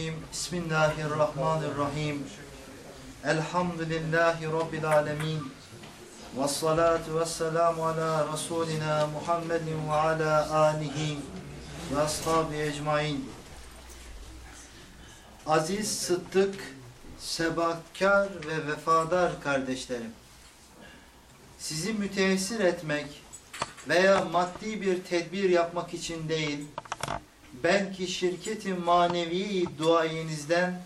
Bismillahirrahmanirrahim. Elhamdülillahi Rabbil alemin. Ve salatu ve selamu ala Resulina Muhammedin ve ala alihi ve ashabi ecmain. Aziz, sıddık, sebatkar ve vefadar kardeşlerim. Sizi müteessir etmek veya maddi bir tedbir yapmak için değil, belki şirketi manevi duayenizden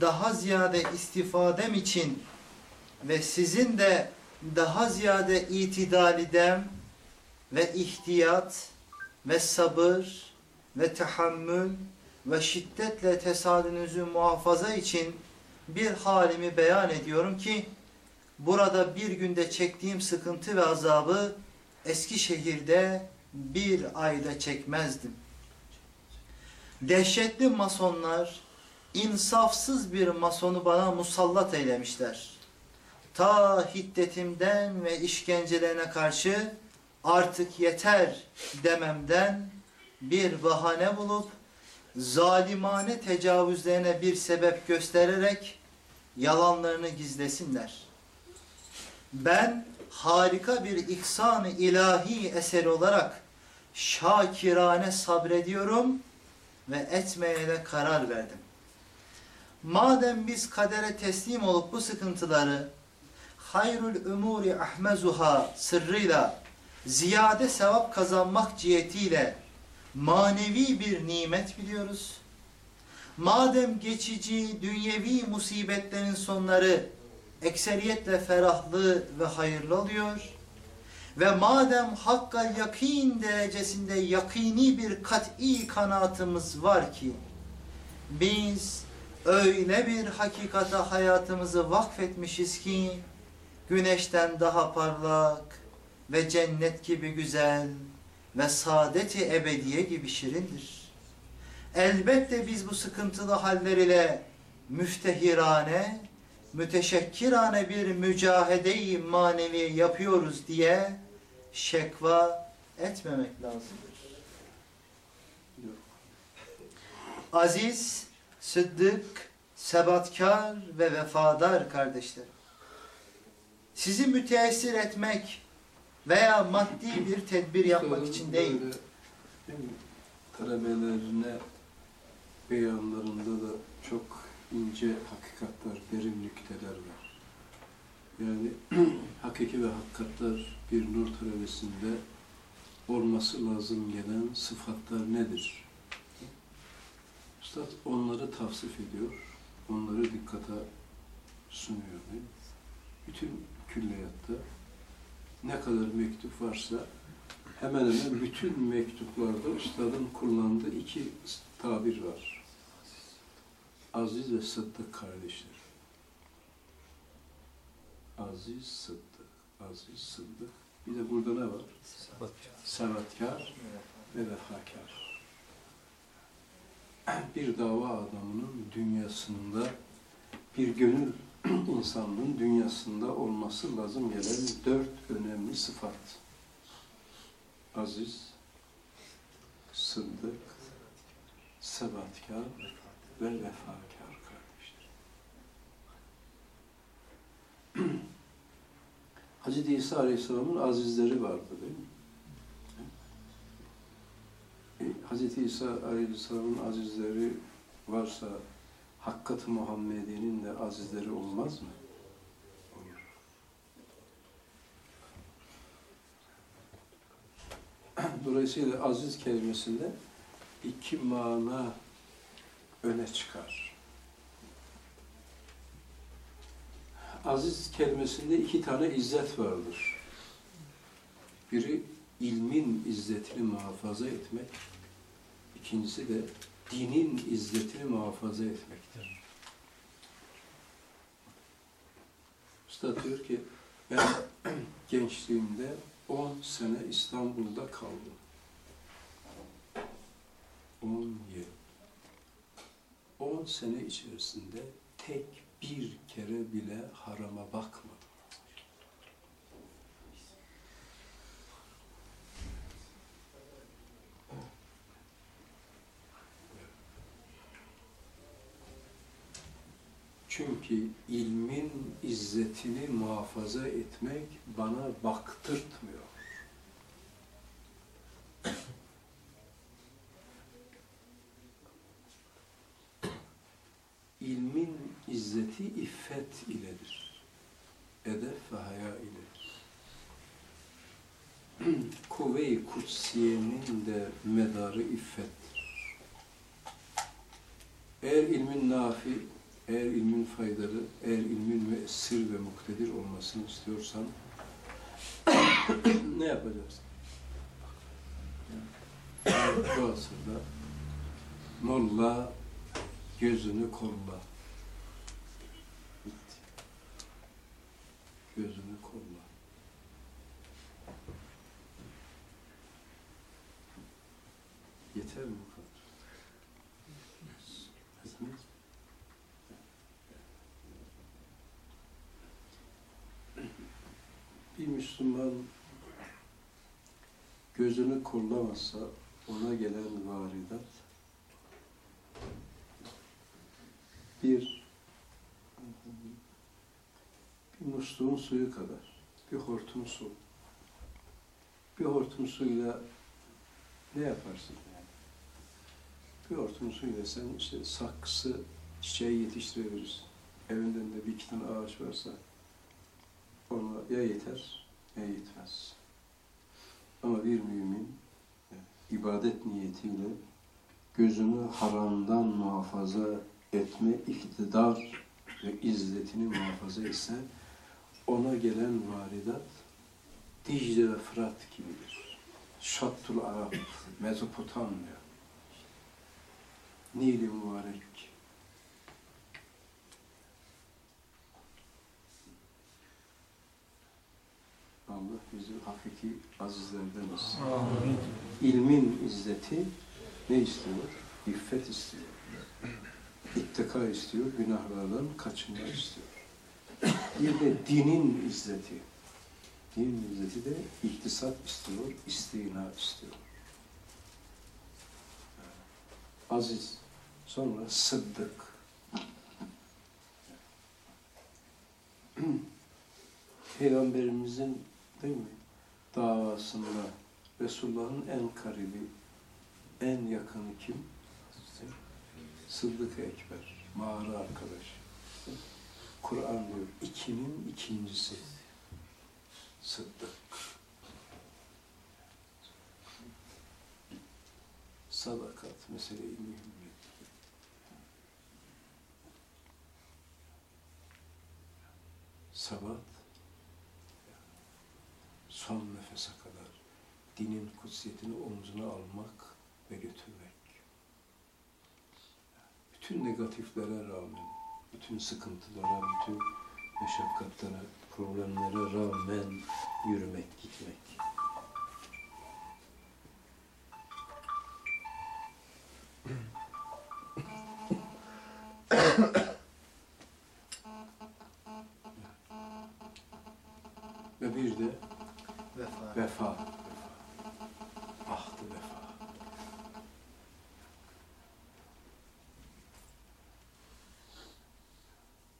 daha ziyade istifadem için ve sizin de daha ziyade itidalidem ve ihtiyat ve sabır ve tahammül ve şiddetle tesadünüzü muhafaza için bir halimi beyan ediyorum ki burada bir günde çektiğim sıkıntı ve azabı Eskişehir'de bir ayda çekmezdim. Dehşetli masonlar insafsız bir masonu bana musallat eylemişler. Ta hiddetimden ve işkencelerine karşı artık yeter dememden bir bahane bulup zalimane tecavüzlerine bir sebep göstererek yalanlarını gizlesinler. Ben harika bir ihsan-ı ilahi eseri olarak şakirane sabrediyorum ve etmeye de karar verdim. Madem biz kadere teslim olup bu sıkıntıları hayrul umuri ahmezuha sırrıyla ziyade sevap kazanmak cihetiyle manevi bir nimet biliyoruz. Madem geçici dünyevi musibetlerin sonları ekseriyetle ferahlı ve hayırlı oluyor ve madem hakka yakin derecesinde yakini bir kat'i kanaatımız var ki biz öyle bir hakikata hayatımızı vakfetmişiz ki güneşten daha parlak ve cennet gibi güzel ve saadeti ebediye gibi şirindir. Elbette biz bu sıkıntılı haller ile müftehirane, müteşekkirane bir mücahede-i manevi yapıyoruz diye şekva etmemek lazımdır. Aziz, sıddık, sebatkar ve vefadar kardeşlerim. Sizi müteessir etmek veya maddi bir tedbir yapmak için değil. Talebelerine beyanlarında da çok ince hakikatler, derin nükteler var. Yani hakiki ve hakikatler bir nur talebesinde olması lazım gelen sıfatlar nedir? Üstad onları tavsif ediyor, onları dikkate sunuyor. Değil mi? Bütün külliyatta ne kadar mektup varsa hemen hemen bütün mektuplarda üstadın kullandığı iki tabir var. Aziz ve Sıddık kardeşler. Aziz Sıddık, Aziz Sıddık. Bir de burada ne var? Sevatkar ve vefakar. Bir dava adamının dünyasında, bir gönül insanlığın dünyasında olması lazım gelen dört önemli sıfat. Aziz, Sıddık, Sebatkar ve Vefakar kardeşler. Hz. İsa Aleyhisselam'ın azizleri vardı değil mi? E, Hz. İsa Aleyhisselam'ın azizleri varsa Hakkat-ı Muhammediye'nin de azizleri olmaz mı? Olur. Dolayısıyla aziz kelimesinde iki mana öne çıkar. Aziz kelimesinde iki tane izzet vardır. Biri ilmin izzetini muhafaza etmek, ikincisi de dinin izzetini muhafaza etmektir. Usta diyor ki, ben gençliğimde 10 sene İstanbul'da kaldım. 10 yıl. 10 sene içerisinde tek bir kere bile harama bakmadım. Çünkü ilmin izzetini muhafaza etmek bana baktırtmıyor. İlmin iffet iledir. Edep ve haya iledir. Kuvve-i kutsiyenin de medarı iffettir. Eğer ilmin nafi, eğer ilmin faydalı, eğer ilmin müessir ve muktedir olmasını istiyorsan ne yapacaksın? Bu asırda molla gözünü kolla. Gözünü kolla. Yeter mi bu kadar? Etmez. Bir Müslüman gözünü kollamazsa ona gelen varidat bir bir musluğun suyu kadar bir hortum su bir hortum suyla ne yaparsın yani? Bir hortum suyla sen işte saksı çiçeği yetiştirebilirsin. Evinden de bir iki tane ağaç varsa ona ya yeter ya yetmez. Ama bir mümin ibadet niyetiyle gözünü haramdan muhafaza etme iktidar ve izzetini muhafaza etse ona gelen varidat Dicle ve Fırat gibidir. Şattul Arap, Mezopotamya, Nil-i Mübarek. Allah bizi hakiki azizlerden etsin. İlmin izzeti ne istiyor? İffet istiyor. İttika istiyor, günahlardan kaçınma istiyor. Bir de dinin izzeti. Dinin izzeti de iktisat istiyor, istina istiyor. Aziz, sonra sıddık. Peygamberimizin değil mi? Davasında Resulullah'ın en karibi, en yakını kim? Sıddık Ekber, mağara arkadaş. Kur'an diyor, ikinin ikincisi. Sıddık. Sadakat meseleyi mühim. Sabat, son nefese kadar dinin kutsiyetini omzuna almak ve götürmek. Bütün negatiflere rağmen, bütün sıkıntılara, bütün meşakkatlere, problemlere rağmen yürümek, gitmek.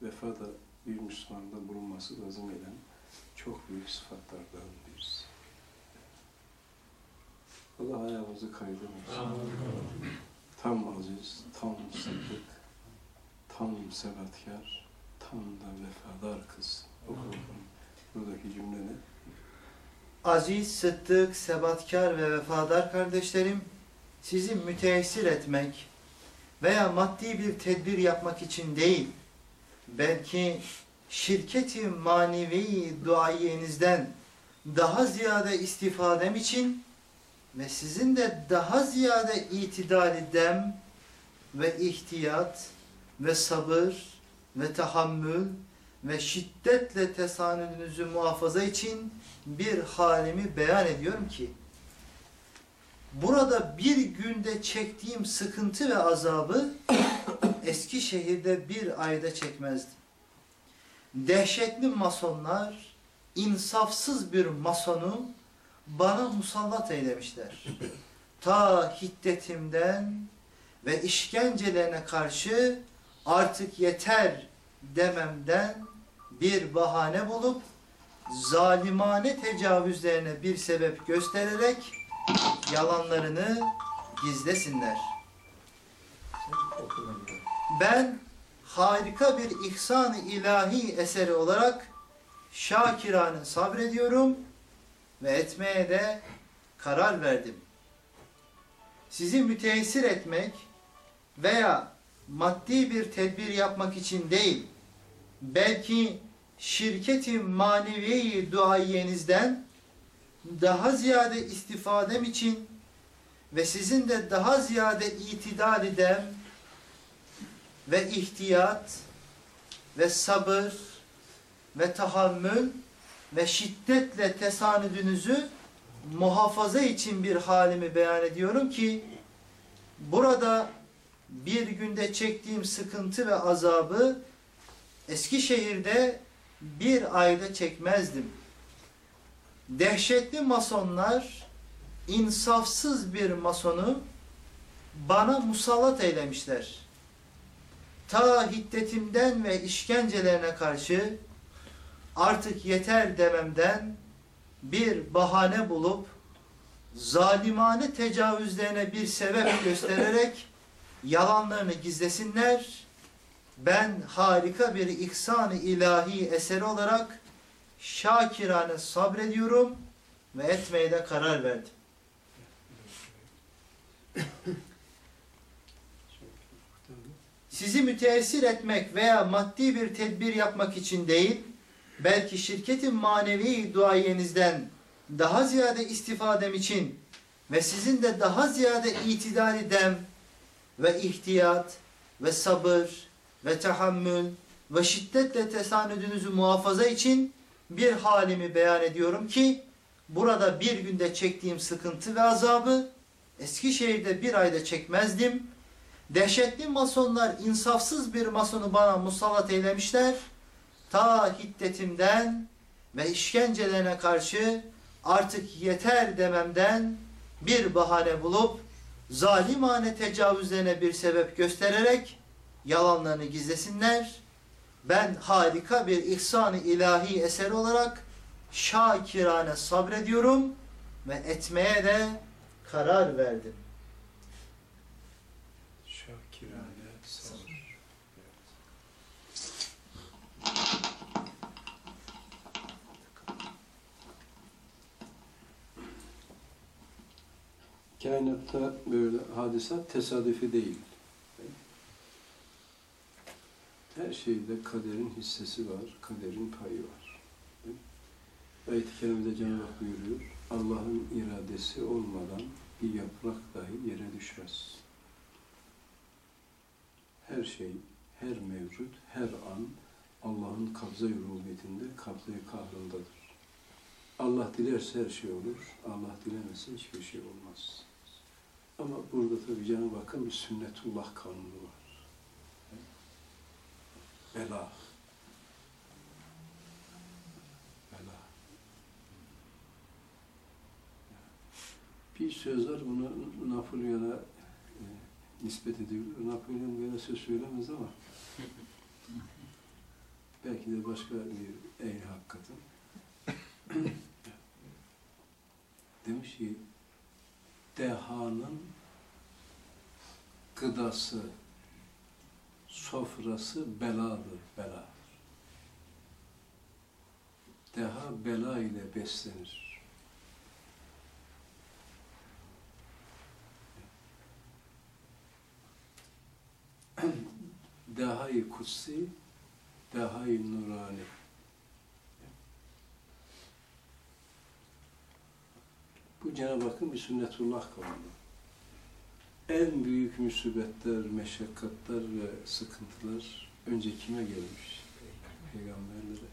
Vefa da bir Müslümanda bulunması lazım gelen çok büyük sıfatlardan birisi. Allah ayağımızı kaydırmasın. Tam aziz, tam sıddık, tam sebatkar, tam da vefadar kız. Oku. Buradaki cümle ne? Aziz, sıddık, sebatkar ve vefadar kardeşlerim, sizi müteessir etmek veya maddi bir tedbir yapmak için değil, belki şirketi manevi duayenizden daha ziyade istifadem için ve sizin de daha ziyade itidali dem ve ihtiyat ve sabır ve tahammül ve şiddetle tesanüdünüzü muhafaza için bir halimi beyan ediyorum ki burada bir günde çektiğim sıkıntı ve azabı Eskişehir'de bir ayda çekmezdim. Dehşetli masonlar insafsız bir masonu bana musallat eylemişler. Ta hiddetimden ve işkencelerine karşı artık yeter dememden bir bahane bulup zalimane tecavüzlerine bir sebep göstererek yalanlarını gizlesinler. Ben harika bir ihsan-ı ilahi eseri olarak şakirane sabrediyorum ve etmeye de karar verdim. Sizi müteessir etmek veya maddi bir tedbir yapmak için değil, belki şirketi maneviyeyi duayenizden daha ziyade istifadem için ve sizin de daha ziyade itidal edem ve ihtiyat ve sabır ve tahammül ve şiddetle tesanüdünüzü muhafaza için bir halimi beyan ediyorum ki burada bir günde çektiğim sıkıntı ve azabı Eskişehir'de bir ayda çekmezdim. Dehşetli masonlar insafsız bir masonu bana musallat eylemişler. Ta hiddetimden ve işkencelerine karşı artık yeter dememden bir bahane bulup zalimane tecavüzlerine bir sebep göstererek yalanlarını gizlesinler. Ben harika bir ihsan-ı ilahi eseri olarak şakirane sabrediyorum ve etmeye de karar verdim. Sizi müteessir etmek veya maddi bir tedbir yapmak için değil, belki şirketin manevi duayenizden daha ziyade istifadem için ve sizin de daha ziyade itidali dem ve ihtiyat ve sabır ve tahammül ve şiddetle tesanüdünüzü muhafaza için bir halimi beyan ediyorum ki burada bir günde çektiğim sıkıntı ve azabı Eskişehir'de bir ayda çekmezdim. Dehşetli masonlar insafsız bir masonu bana musallat eylemişler. Ta hiddetimden ve işkencelerine karşı artık yeter dememden bir bahane bulup zalimane tecavüzlerine bir sebep göstererek yalanlarını gizlesinler. Ben harika bir ihsan-ı ilahi eseri olarak şakirane sabrediyorum ve etmeye de karar verdim. Şakirane sabır. Kainatta böyle hadisat tesadüfi değil. Her şeyde kaderin hissesi var, kaderin payı var. Ayet-i Kerime'de Cenab-ı Hak buyuruyor, Allah'ın iradesi olmadan bir yaprak dahi yere düşmez. Her şey, her mevcut, her an Allah'ın kabza-i rububiyetinde, kahrındadır. Allah dilerse her şey olur, Allah dilemezse hiçbir şey olmaz. Ama burada tabii Cenab-ı Hakk'ın bir sünnetullah kanunu var. Bela. Bela. Bir söz var, bunu Napolyon'a e, nispet ediyor. Napolyon böyle söz söylemez ama belki de başka bir ey hakikaten. Demiş ki dehanın gıdası, sofrası beladır, bela. Deha bela ile beslenir. Deha-i kutsi, deha-i nurani. Bu Cenab-ı Hakk'ın bir sünnetullah kanunu. En büyük musibetler, meşakkatler ve sıkıntılar önce kime gelmiş? Peygamberlere.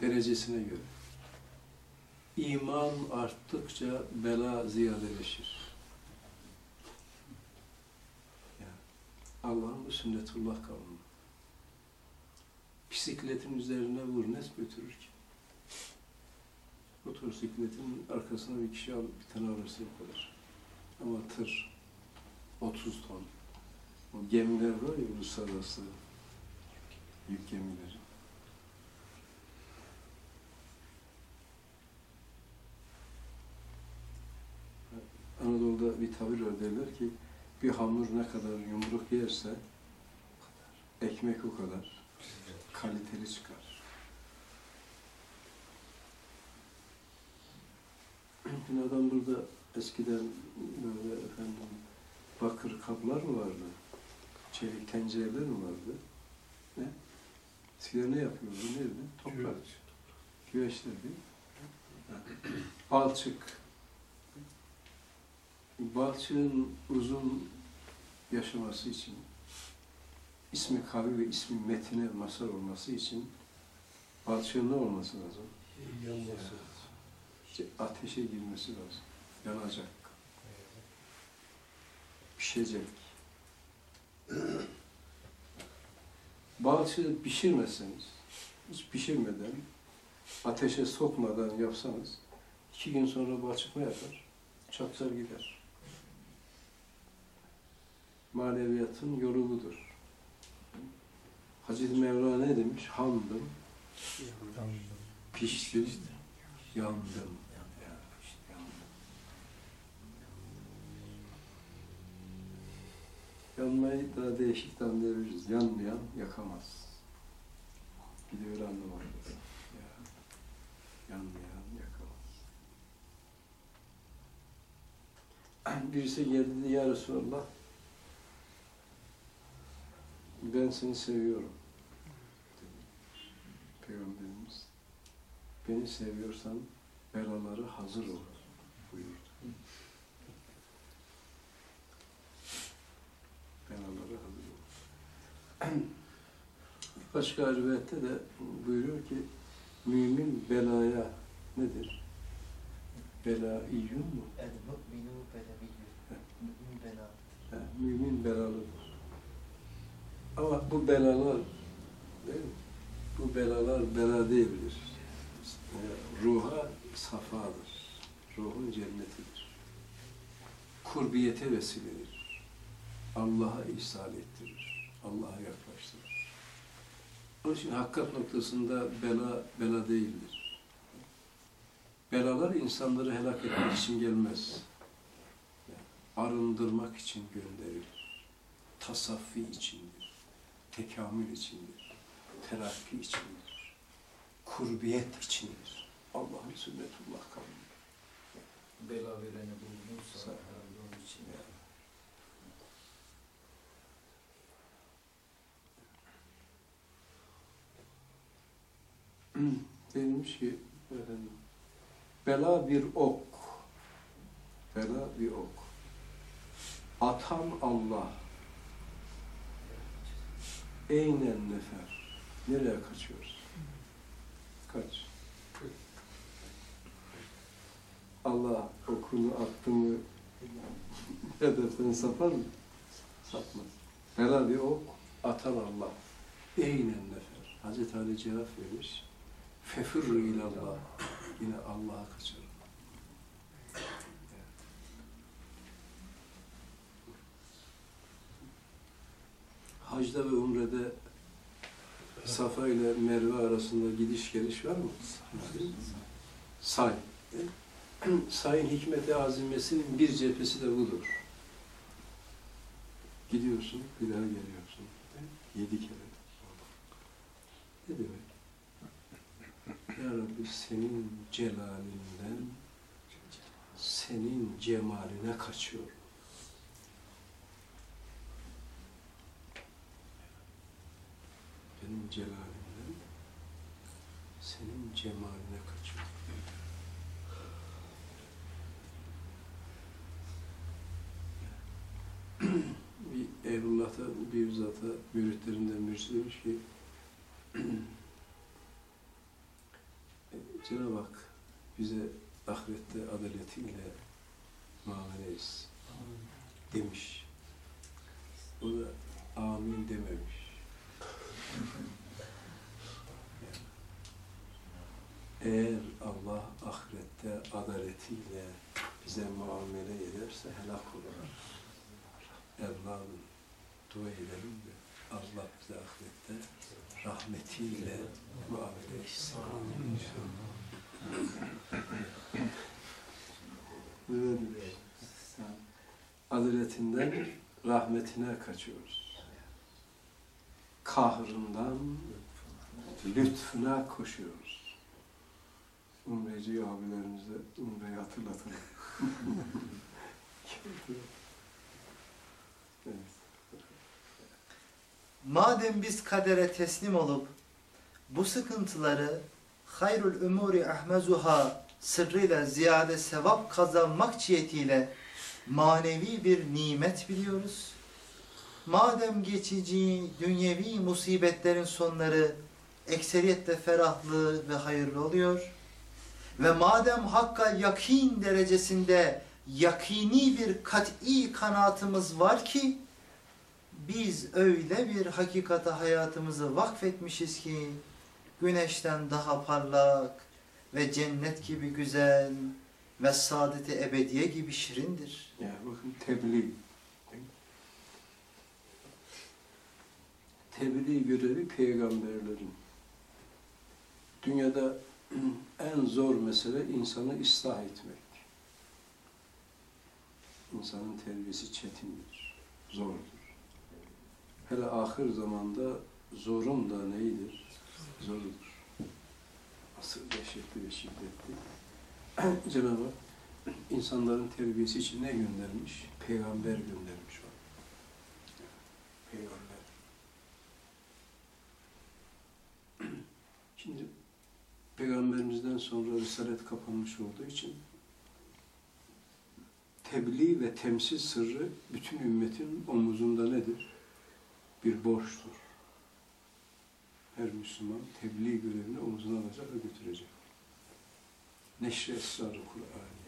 Derecesine göre. İman arttıkça bela ziyadeleşir. Allah'ın bu sünnetullah kanunu. Bisikletin üzerine vur, ne götürür ki? Motosikletin arkasına bir kişi alıp bir tane alırsa o kadar. Ama tır 30 ton, O gemiler var ya uluslararası yük gemileri. Anadolu'da bir tabir var derler ki bir hamur ne kadar yumruk yerse ekmek o kadar kaliteli çıkar. Şimdi adam burada eskiden böyle efendim bakır kaplar mı vardı? Çelik tencereler mi vardı? Ne? Eskiden ne yapıyordu? Neydi? Toprak. Güveçler değil mi? Balçık. Balçığın uzun yaşaması için, ismi kavi ve ismi metine masal olması için balçığın ne olması lazım? İşte ateşe girmesi lazım. Yanacak. Pişecek. Balçığı pişirmeseniz, hiç pişirmeden, ateşe sokmadan yapsanız, iki gün sonra balçık ne yapar? Çatlar gider. Maneviyatın yolu budur. Hazreti Mevla ne demiş? Hamdım, piştim, yandım. Yanmayı daha değişik de anlayabiliriz. Yanmayan yakamaz. Bir de öyle anlamak lazım. Ya, yanmayan yakamaz. Birisi geldi dedi, ya Resulallah ben seni seviyorum. Peygamberimiz beni seviyorsan belaları hazır ol buyurdu. Belaları hazır ol. Başka rivayette de buyuruyor ki mümin belaya nedir? Bela iyyun mu? El mu'minu beleviyyün. Mümin bela. Ha, mümin belalıdır. Ama bu belalar değil mi? Bu belalar bela değildir. E, Ruha safadır. Ruhun cennetidir. Kurbiyete vesiledir. Allah'a ihsal ettirir. Allah'a yaklaştırır. Onun için hakikat noktasında bela bela değildir. Belalar insanları helak etmek için gelmez arındırmak için gönderilir. Tasaffi içindir. Tekamül içindir. Terakki içindir. Kurbiyet içindir. Allah'ın sünnetullah kavmi. Bela vereni bulunursa onun için. Denilmiş ki efendim, bela bir ok. Bela bir ok. Atan Allah. Eynen nefer. Nereye kaçıyoruz? Kaç. Allah okunu attı mı hedeften sapar mı? Sapmaz. Bela bir ok, atan Allah. Eynen nefer. Hazreti Ali cevap vermiş. Fefirru ilallah. Yine Allah'a kaçarım. Hacda ve Umre'de Safa ile Merve arasında gidiş geliş var mı? Say. Sayın hikmeti azimesinin bir cephesi de budur. Gidiyorsun, bir daha geliyorsun. Yedi kere. Ne demek? Ya Rabbi senin celalinden, senin cemaline kaçıyorum. Benim celalimden, senin cemaline kaçıyorum. bir Eylullah'ta bir zata müritlerinden birisi demiş ki Cenab-ı Hak bize ahirette adaletiyle muamele etsin demiş. O da amin dememiş. Eğer Allah ahirette adaletiyle bize muamele ederse helak olur. Evladım dua edelim de Allah bize ahirette rahmetiyle muamele etsin. Müvedir. Adaletinden rahmetine kaçıyoruz. Kahrından lütfuna koşuyoruz. Umreci abilerimize umreyi hatırlatalım. evet. Madem biz kadere teslim olup bu sıkıntıları hayrul umuri ahmezuha sırrıyla ziyade sevap kazanmak cihetiyle manevi bir nimet biliyoruz. Madem geçici dünyevi musibetlerin sonları ekseriyetle ferahlı ve hayırlı oluyor ve madem hakka yakin derecesinde yakini bir kat'i kanaatımız var ki biz öyle bir hakikate hayatımızı vakfetmişiz ki güneşten daha parlak ve cennet gibi güzel ve saadeti ebediye gibi şirindir. Ya bakın tebliğ. Tebliğ görevi peygamberlerin. Dünyada en zor mesele insanı ıslah etmek. İnsanın terbiyesi çetindir, zordur. Hele ahir zamanda zorun da neyidir? Zorudur. Asıl dehşetli ve şiddetli. Cenab-ı Hak insanların terbiyesi için ne göndermiş? Peygamber göndermiş o. Peygamber. Şimdi Peygamberimizden sonra Risalet kapanmış olduğu için tebliğ ve temsil sırrı bütün ümmetin omuzunda nedir? Bir borçtur. Her Müslüman tebliğ görevini omuzuna alacak ve götürecek. Neşre esrarı Kur'an'ı.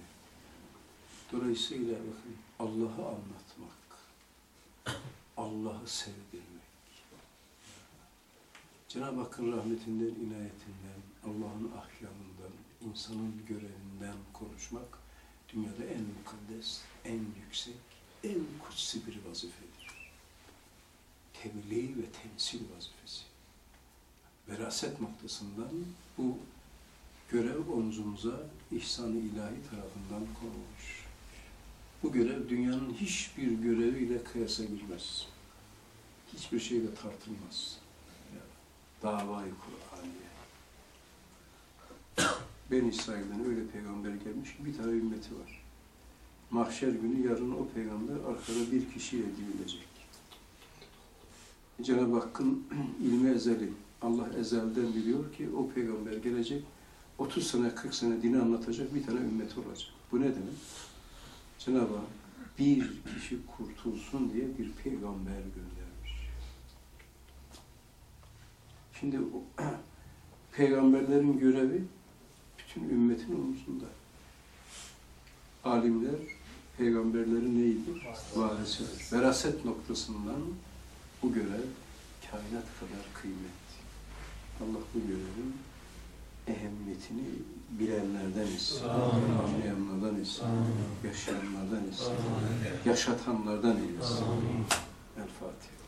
Dolayısıyla bakın Allah'ı anlatmak, Allah'ı sevdirmek, Cenab-ı Hakk'ın rahmetinden, inayetinden, Allah'ın ahkamından, insanın görevinden konuşmak dünyada en mukaddes, en yüksek, en kutsi bir vazifedir. Tebliğ ve temsil vazifesi. Veraset noktasından bu görev omzumuza ihsan-ı ilahi tarafından konulmuş. Bu görev dünyanın hiçbir göreviyle kıyasa girmez. Hiçbir şeyle tartılmaz. Davayı Kur'an'ya. Ben İsrail'den öyle peygamber gelmiş ki bir tane ümmeti var. Mahşer günü yarın o peygamber arkada bir kişiyle dirilecek. Cenab-ı Hakk'ın ilmi ezeli. Allah ezelden biliyor ki o peygamber gelecek 30 sene 40 sene dini anlatacak bir tane ümmet olacak. Bu ne demek? Cenab-ı Hak bir kişi kurtulsun diye bir peygamber göndermiş. Şimdi o, peygamberlerin görevi bütün ümmetin omuzunda. Alimler peygamberlerin neydi? Varisi. Veraset noktasından bu görev kainat kadar kıymetli. Allah bu görevin ehemmiyetini bilenlerden etsin, anlayanlardan etsin, yaşayanlardan etsin, yaşatanlardan eylesin. El Fatiha.